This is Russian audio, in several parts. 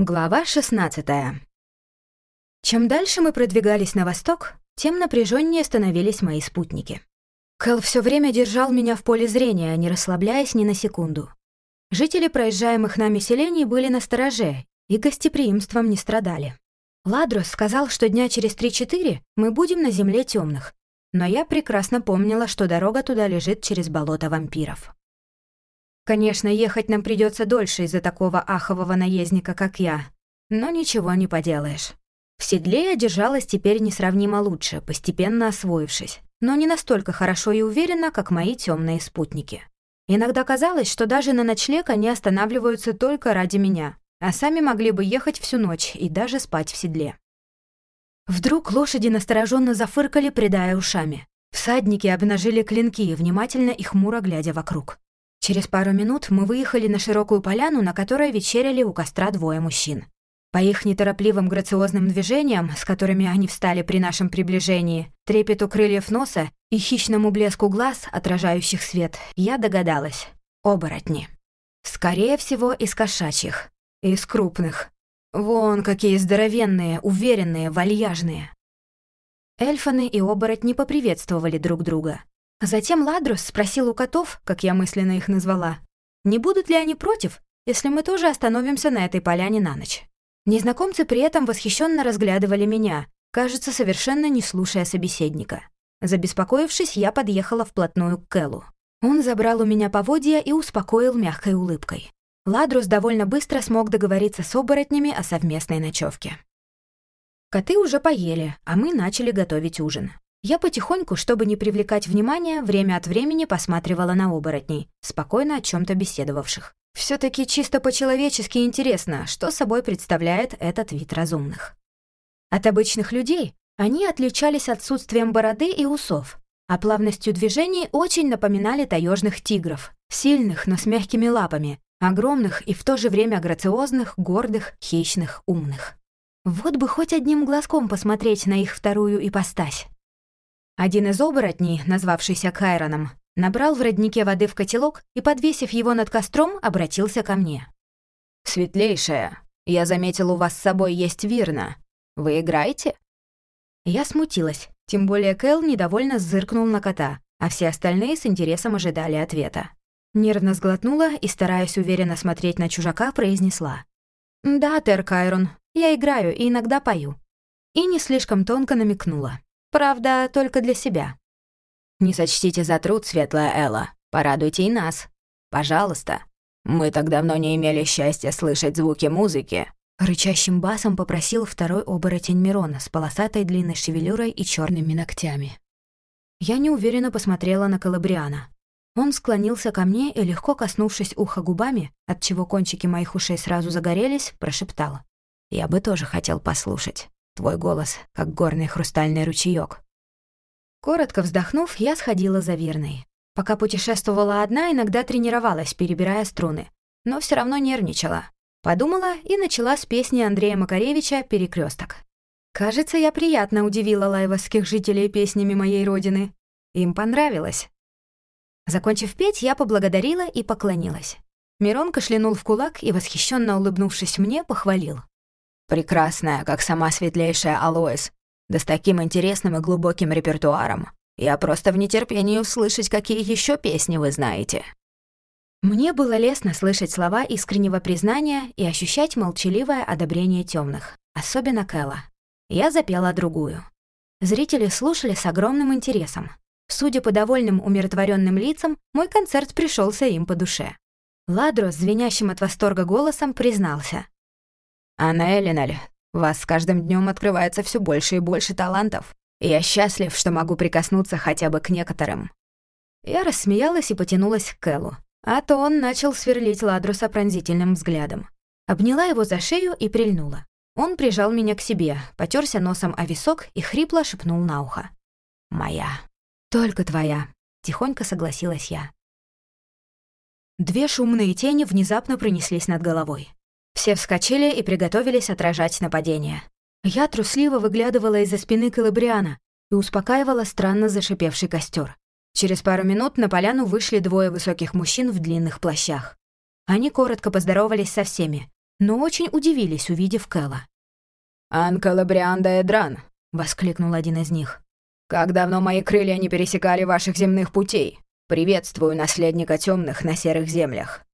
Глава 16 Чем дальше мы продвигались на восток, тем напряженнее становились мои спутники. Кэл все время держал меня в поле зрения, не расслабляясь ни на секунду. Жители проезжаемых нами селений были на стороже и гостеприимством не страдали. Ладрос сказал, что дня через 3-4 мы будем на земле темных, но я прекрасно помнила, что дорога туда лежит через болото вампиров. Конечно, ехать нам придется дольше из-за такого ахового наездника, как я. Но ничего не поделаешь. В седле я держалась теперь несравнимо лучше, постепенно освоившись, но не настолько хорошо и уверенно, как мои темные спутники. Иногда казалось, что даже на ночлег они останавливаются только ради меня, а сами могли бы ехать всю ночь и даже спать в седле. Вдруг лошади настороженно зафыркали, придая ушами. Всадники обнажили клинки, внимательно и хмуро глядя вокруг. Через пару минут мы выехали на широкую поляну, на которой вечеряли у костра двое мужчин. По их неторопливым грациозным движениям, с которыми они встали при нашем приближении, трепету крыльев носа и хищному блеску глаз, отражающих свет, я догадалась. Оборотни. Скорее всего, из кошачьих. Из крупных. Вон какие здоровенные, уверенные, вальяжные. Эльфаны и оборотни поприветствовали друг друга. Затем Ладрус спросил у котов, как я мысленно их назвала, не будут ли они против, если мы тоже остановимся на этой поляне на ночь. Незнакомцы при этом восхищенно разглядывали меня, кажется, совершенно не слушая собеседника. Забеспокоившись, я подъехала вплотную к Кэллу. Он забрал у меня поводья и успокоил мягкой улыбкой. Ладрус довольно быстро смог договориться с оборотнями о совместной ночевке. Коты уже поели, а мы начали готовить ужин. Я потихоньку, чтобы не привлекать внимания, время от времени посматривала на оборотней, спокойно о чем то беседовавших. все таки чисто по-человечески интересно, что собой представляет этот вид разумных. От обычных людей они отличались отсутствием бороды и усов, а плавностью движений очень напоминали таежных тигров, сильных, но с мягкими лапами, огромных и в то же время грациозных, гордых, хищных, умных. Вот бы хоть одним глазком посмотреть на их вторую ипостась. Один из оборотней, назвавшийся Кайроном, набрал в роднике воды в котелок и, подвесив его над костром, обратился ко мне. «Светлейшая, я заметил, у вас с собой есть вирна. Вы играете?» Я смутилась, тем более Кэл недовольно зыркнул на кота, а все остальные с интересом ожидали ответа. Нервно сглотнула и, стараясь уверенно смотреть на чужака, произнесла. «Да, Тер Кайрон, я играю и иногда пою». И не слишком тонко намекнула. Правда, только для себя. Не сочтите за труд, светлая Элла. Порадуйте и нас. Пожалуйста. Мы так давно не имели счастья слышать звуки музыки. Рычащим басом попросил второй оборотень Мирона с полосатой длинной шевелюрой и черными ногтями. Я неуверенно посмотрела на Калабриана. Он склонился ко мне и, легко коснувшись уха губами, отчего кончики моих ушей сразу загорелись, прошептал. «Я бы тоже хотел послушать». Твой голос, как горный хрустальный ручеёк. Коротко вздохнув, я сходила за Верной. Пока путешествовала одна, иногда тренировалась, перебирая струны. Но все равно нервничала. Подумала и начала с песни Андрея Макаревича «Перекресток». Кажется, я приятно удивила лайвовских жителей песнями моей родины. Им понравилось. Закончив петь, я поблагодарила и поклонилась. Мирон кашлянул в кулак и, восхищенно улыбнувшись мне, похвалил. Прекрасная, как сама светлейшая Алоис, да с таким интересным и глубоким репертуаром. Я просто в нетерпении услышать, какие еще песни вы знаете». Мне было лестно слышать слова искреннего признания и ощущать молчаливое одобрение темных, особенно Кэлла. Я запела другую. Зрители слушали с огромным интересом. Судя по довольным умиротворенным лицам, мой концерт пришелся им по душе. Ладро с звенящим от восторга голосом признался. «Анна Элиналь, вас с каждым днем открывается все больше и больше талантов. я счастлив, что могу прикоснуться хотя бы к некоторым». Я рассмеялась и потянулась к Кэллу, а то он начал сверлить Ладруса пронзительным взглядом. Обняла его за шею и прильнула. Он прижал меня к себе, потерся носом о висок и хрипло шепнул на ухо. «Моя. Только твоя», — тихонько согласилась я. Две шумные тени внезапно пронеслись над головой. Все вскочили и приготовились отражать нападение. Я трусливо выглядывала из-за спины Калабриана и успокаивала странно зашипевший костер. Через пару минут на поляну вышли двое высоких мужчин в длинных плащах. Они коротко поздоровались со всеми, но очень удивились, увидев Кэлла. «Анкалабрианда Эдран!» — воскликнул один из них. «Как давно мои крылья не пересекали ваших земных путей? Приветствую наследника темных на серых землях!»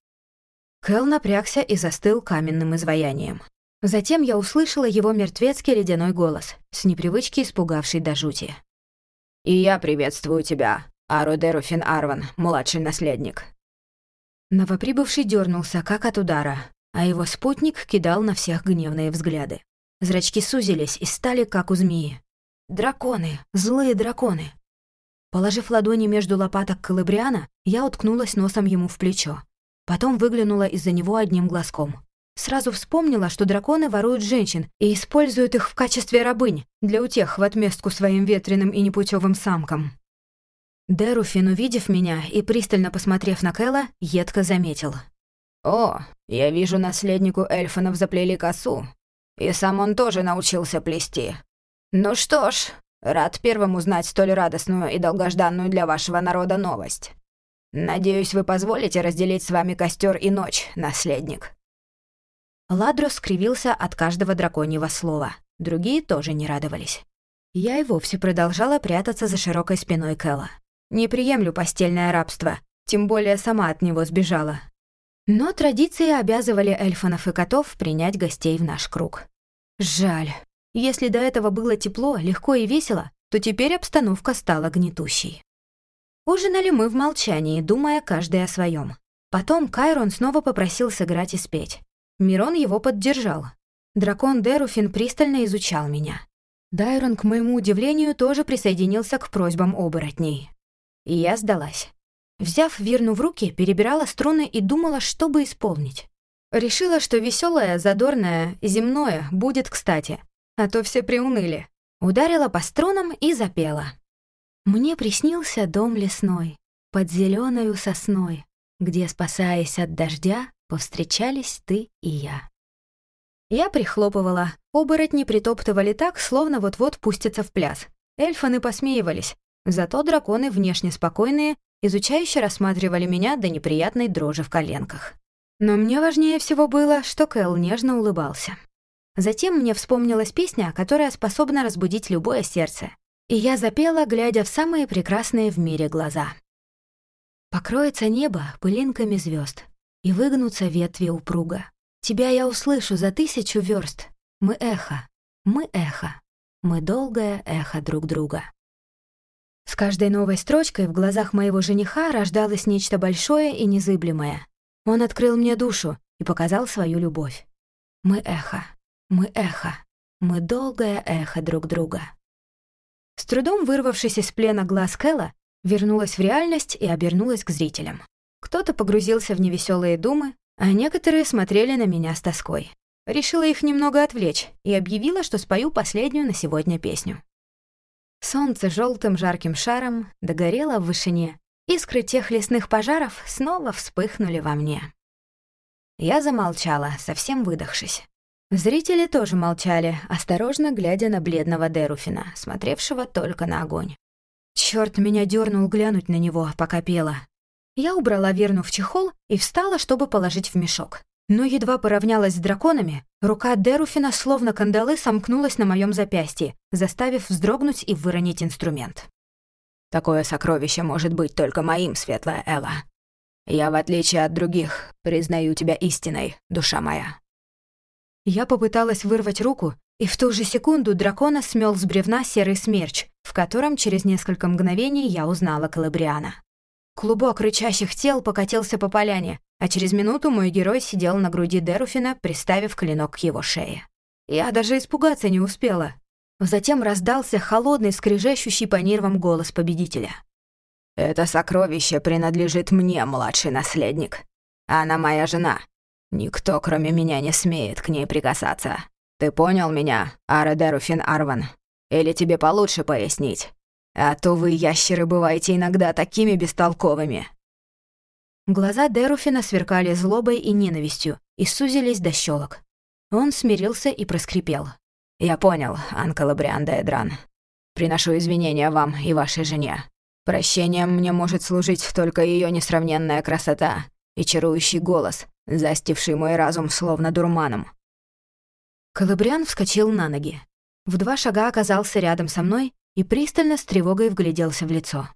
Кэл напрягся и застыл каменным изваянием. Затем я услышала его мертвецкий ледяной голос, с непривычки испугавший до жути. «И я приветствую тебя, Арудеру Фин Арван, младший наследник». Новоприбывший дернулся, как от удара, а его спутник кидал на всех гневные взгляды. Зрачки сузились и стали, как у змеи. Драконы, злые драконы. Положив ладони между лопаток Калабриана, я уткнулась носом ему в плечо. Потом выглянула из-за него одним глазком. Сразу вспомнила, что драконы воруют женщин и используют их в качестве рабынь для утех в отместку своим ветреным и непутевым самкам. Деруфин, увидев меня и пристально посмотрев на Кэлла, едко заметил. «О, я вижу, наследнику эльфанов заплели косу. И сам он тоже научился плести. Ну что ж, рад первым узнать столь радостную и долгожданную для вашего народа новость. Надеюсь, вы позволите разделить с вами костер и ночь, наследник». Ладрос скривился от каждого драконьего слова. Другие тоже не радовались. Я и вовсе продолжала прятаться за широкой спиной Кэлла. Не приемлю постельное рабство, тем более сама от него сбежала. Но традиции обязывали эльфанов и котов принять гостей в наш круг. Жаль. Если до этого было тепло, легко и весело, то теперь обстановка стала гнетущей. Ужинали мы в молчании, думая каждый о своем. Потом Кайрон снова попросил сыграть и спеть. Мирон его поддержал. Дракон Деруфин пристально изучал меня. Дайрон, к моему удивлению, тоже присоединился к просьбам оборотней. И я сдалась. Взяв Вирну в руки, перебирала струны и думала, что бы исполнить. Решила, что веселое, задорное, земное будет кстати, а то все приуныли. Ударила по струнам и запела. Мне приснился дом лесной, под зеленою сосной, где, спасаясь от дождя, повстречались ты и я. Я прихлопывала, оборотни притоптывали так, словно вот-вот пустятся в пляс. Эльфаны посмеивались, Зато драконы, внешне спокойные, изучающе рассматривали меня до неприятной дрожи в коленках. Но мне важнее всего было, что Кэл нежно улыбался. Затем мне вспомнилась песня, которая способна разбудить любое сердце. И я запела, глядя в самые прекрасные в мире глаза. Покроется небо пылинками звезд, и выгнутся ветви упруга. Тебя я услышу за тысячу верст. Мы эхо, мы эхо, мы долгое эхо друг друга. С каждой новой строчкой в глазах моего жениха рождалось нечто большое и незыблемое. Он открыл мне душу и показал свою любовь. Мы эхо, мы эхо, мы долгое эхо друг друга. С трудом вырвавшись из плена глаз Кэлла, вернулась в реальность и обернулась к зрителям. Кто-то погрузился в невеселые думы, а некоторые смотрели на меня с тоской. Решила их немного отвлечь и объявила, что спою последнюю на сегодня песню. Солнце желтым жарким шаром догорело в вышине. Искры тех лесных пожаров снова вспыхнули во мне. Я замолчала, совсем выдохшись. Зрители тоже молчали, осторожно глядя на бледного Деруфина, смотревшего только на огонь. Чёрт меня дернул глянуть на него, пока пела. Я убрала Верну в чехол и встала, чтобы положить в мешок. Но едва поравнялась с драконами, рука Деруфина словно кандалы сомкнулась на моем запястье, заставив вздрогнуть и выронить инструмент. «Такое сокровище может быть только моим, светлая Элла. Я, в отличие от других, признаю тебя истиной, душа моя». Я попыталась вырвать руку, и в ту же секунду дракона смел с бревна серый смерч, в котором через несколько мгновений я узнала Калабриана. Клубок рычащих тел покатился по поляне, а через минуту мой герой сидел на груди Деруфина, приставив клинок к его шее. Я даже испугаться не успела. Затем раздался холодный, скрежещущий по нервам голос победителя. «Это сокровище принадлежит мне, младший наследник. Она моя жена. Никто, кроме меня, не смеет к ней прикасаться. Ты понял меня, Ара Деруфин Арван? Или тебе получше пояснить? А то вы, ящеры, бываете иногда такими бестолковыми». Глаза Деруфина сверкали злобой и ненавистью и сузились до щелок. Он смирился и проскрипел. «Я понял, Анка Лабриан Эдран. Приношу извинения вам и вашей жене. Прощением мне может служить только ее несравненная красота и чарующий голос, застивший мой разум словно дурманом. Калабриан вскочил на ноги. В два шага оказался рядом со мной и пристально с тревогой вгляделся в лицо.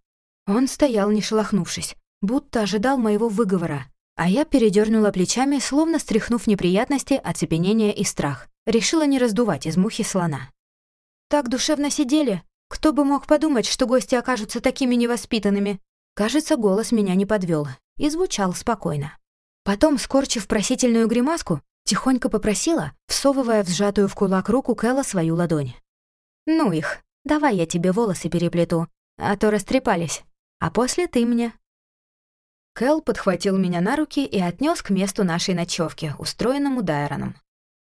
Он стоял, не шелохнувшись, будто ожидал моего выговора, а я передернула плечами, словно стряхнув неприятности, оцепенение и страх. Решила не раздувать из мухи слона. Так душевно сидели. Кто бы мог подумать, что гости окажутся такими невоспитанными. Кажется, голос меня не подвел и звучал спокойно. Потом, скорчив просительную гримаску, тихонько попросила, всовывая в сжатую в кулак руку Кэлла свою ладонь. «Ну их, давай я тебе волосы переплету, а то растрепались, а после ты мне». Кэл подхватил меня на руки и отнес к месту нашей ночевки, устроенному Дайроном.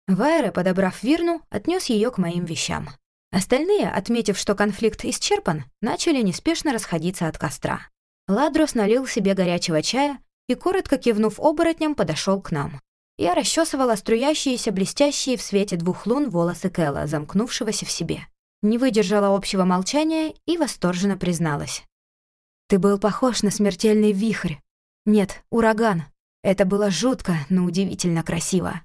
Вайре, подобрав Вирну, отнес ее к моим вещам. Остальные, отметив, что конфликт исчерпан, начали неспешно расходиться от костра. Ладрос налил себе горячего чая и, коротко кивнув оборотням, подошел к нам. Я расчесывала струящиеся, блестящие в свете двух лун волосы Кэлла, замкнувшегося в себе. Не выдержала общего молчания и восторженно призналась. «Ты был похож на смертельный вихрь. Нет, ураган. Это было жутко, но удивительно красиво.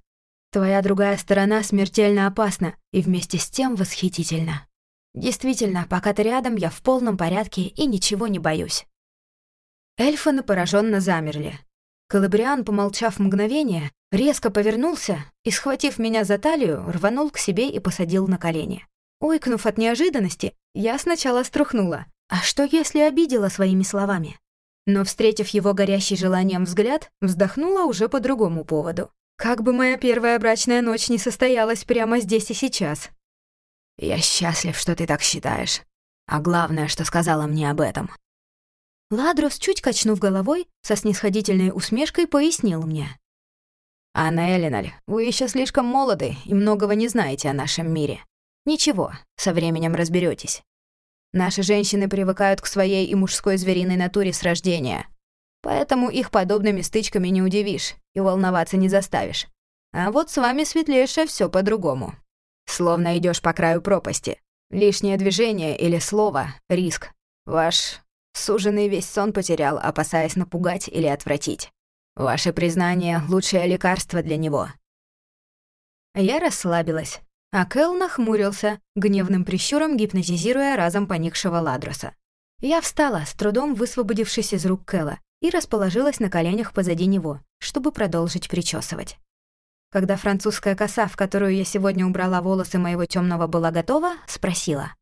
Твоя другая сторона смертельно опасна и вместе с тем восхитительна. Действительно, пока ты рядом, я в полном порядке и ничего не боюсь». Эльфаны пораженно замерли. Калабриан, помолчав мгновение, резко повернулся и, схватив меня за талию, рванул к себе и посадил на колени. Ойкнув от неожиданности, я сначала струхнула. А что, если обидела своими словами? Но, встретив его горящий желанием взгляд, вздохнула уже по другому поводу. Как бы моя первая брачная ночь не состоялась прямо здесь и сейчас. Я счастлив, что ты так считаешь. А главное, что сказала мне об этом. Ладрос, чуть качнув головой, со снисходительной усмешкой пояснил мне. «Анна Элиналь, вы еще слишком молоды и многого не знаете о нашем мире. Ничего, со временем разберетесь. Наши женщины привыкают к своей и мужской звериной натуре с рождения, Поэтому их подобными стычками не удивишь и волноваться не заставишь. А вот с вами, светлейшая, все по-другому. Словно идешь по краю пропасти. Лишнее движение или слово — риск. Ваш суженый весь сон потерял, опасаясь напугать или отвратить. Ваше признание — лучшее лекарство для него. Я расслабилась, а Кэл нахмурился, гневным прищуром гипнотизируя разом поникшего Ладроса. Я встала, с трудом высвободившись из рук Кэла, и расположилась на коленях позади него, чтобы продолжить причесывать. Когда французская коса, в которую я сегодня убрала волосы моего темного, была готова, спросила.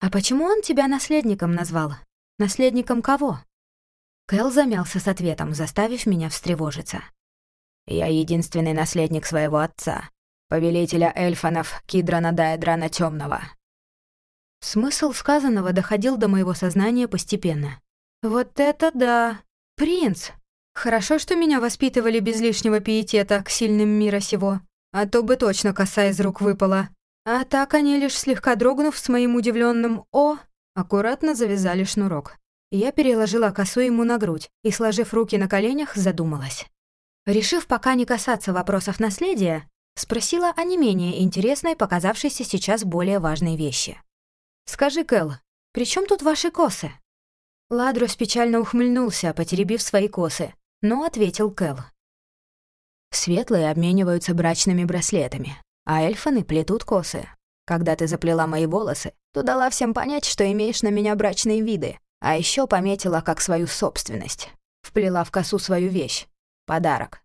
«А почему он тебя наследником назвал? Наследником кого?» Кэл замялся с ответом, заставив меня встревожиться. «Я единственный наследник своего отца, повелителя эльфанов Кидрана Дайдрана Тёмного». Смысл сказанного доходил до моего сознания постепенно. «Вот это да! «Принц! Хорошо, что меня воспитывали без лишнего пиетета к сильным мира сего, а то бы точно коса из рук выпала. А так они, лишь слегка дрогнув с моим удивленным «О!», аккуратно завязали шнурок. Я переложила косу ему на грудь и, сложив руки на коленях, задумалась. Решив пока не касаться вопросов наследия, спросила о не менее интересной, показавшейся сейчас более важной вещи. «Скажи, Кэл, при чем тут ваши косы?» Ладрус печально ухмыльнулся, потеребив свои косы, но ответил Кэл. «Светлые обмениваются брачными браслетами, а эльфаны плетут косы. Когда ты заплела мои волосы, то дала всем понять, что имеешь на меня брачные виды, а еще пометила как свою собственность. Вплела в косу свою вещь. Подарок.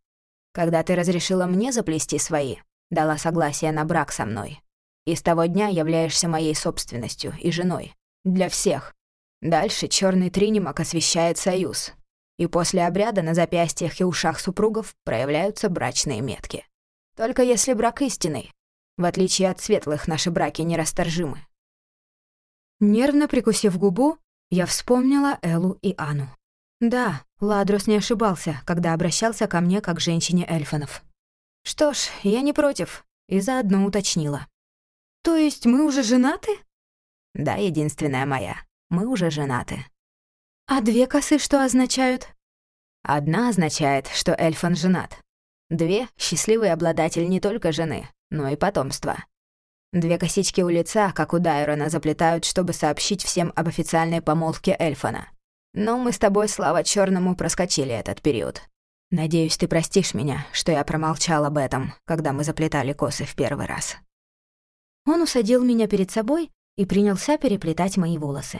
Когда ты разрешила мне заплести свои, дала согласие на брак со мной. И с того дня являешься моей собственностью и женой. Для всех, Дальше черный тринимак освещает союз. И после обряда на запястьях и ушах супругов проявляются брачные метки. Только если брак истинный. В отличие от светлых, наши браки нерасторжимы. Нервно прикусив губу, я вспомнила Элу и Ану. Да, Ладрос не ошибался, когда обращался ко мне как женщине эльфанов. Что ж, я не против, и заодно уточнила. «То есть мы уже женаты?» «Да, единственная моя», мы уже женаты. А две косы что означают? Одна означает, что Эльфан женат. Две — счастливый обладатель не только жены, но и потомства. Две косички у лица, как у Дайрона, заплетают, чтобы сообщить всем об официальной помолвке Эльфана. Но мы с тобой, слава черному, проскочили этот период. Надеюсь, ты простишь меня, что я промолчал об этом, когда мы заплетали косы в первый раз». Он усадил меня перед собой и принялся переплетать мои волосы.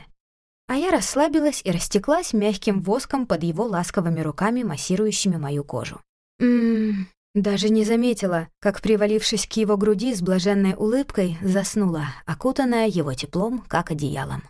А я расслабилась и растеклась мягким воском под его ласковыми руками, массирующими мою кожу. Ммм, даже не заметила, как, привалившись к его груди с блаженной улыбкой, заснула, окутанная его теплом, как одеялом.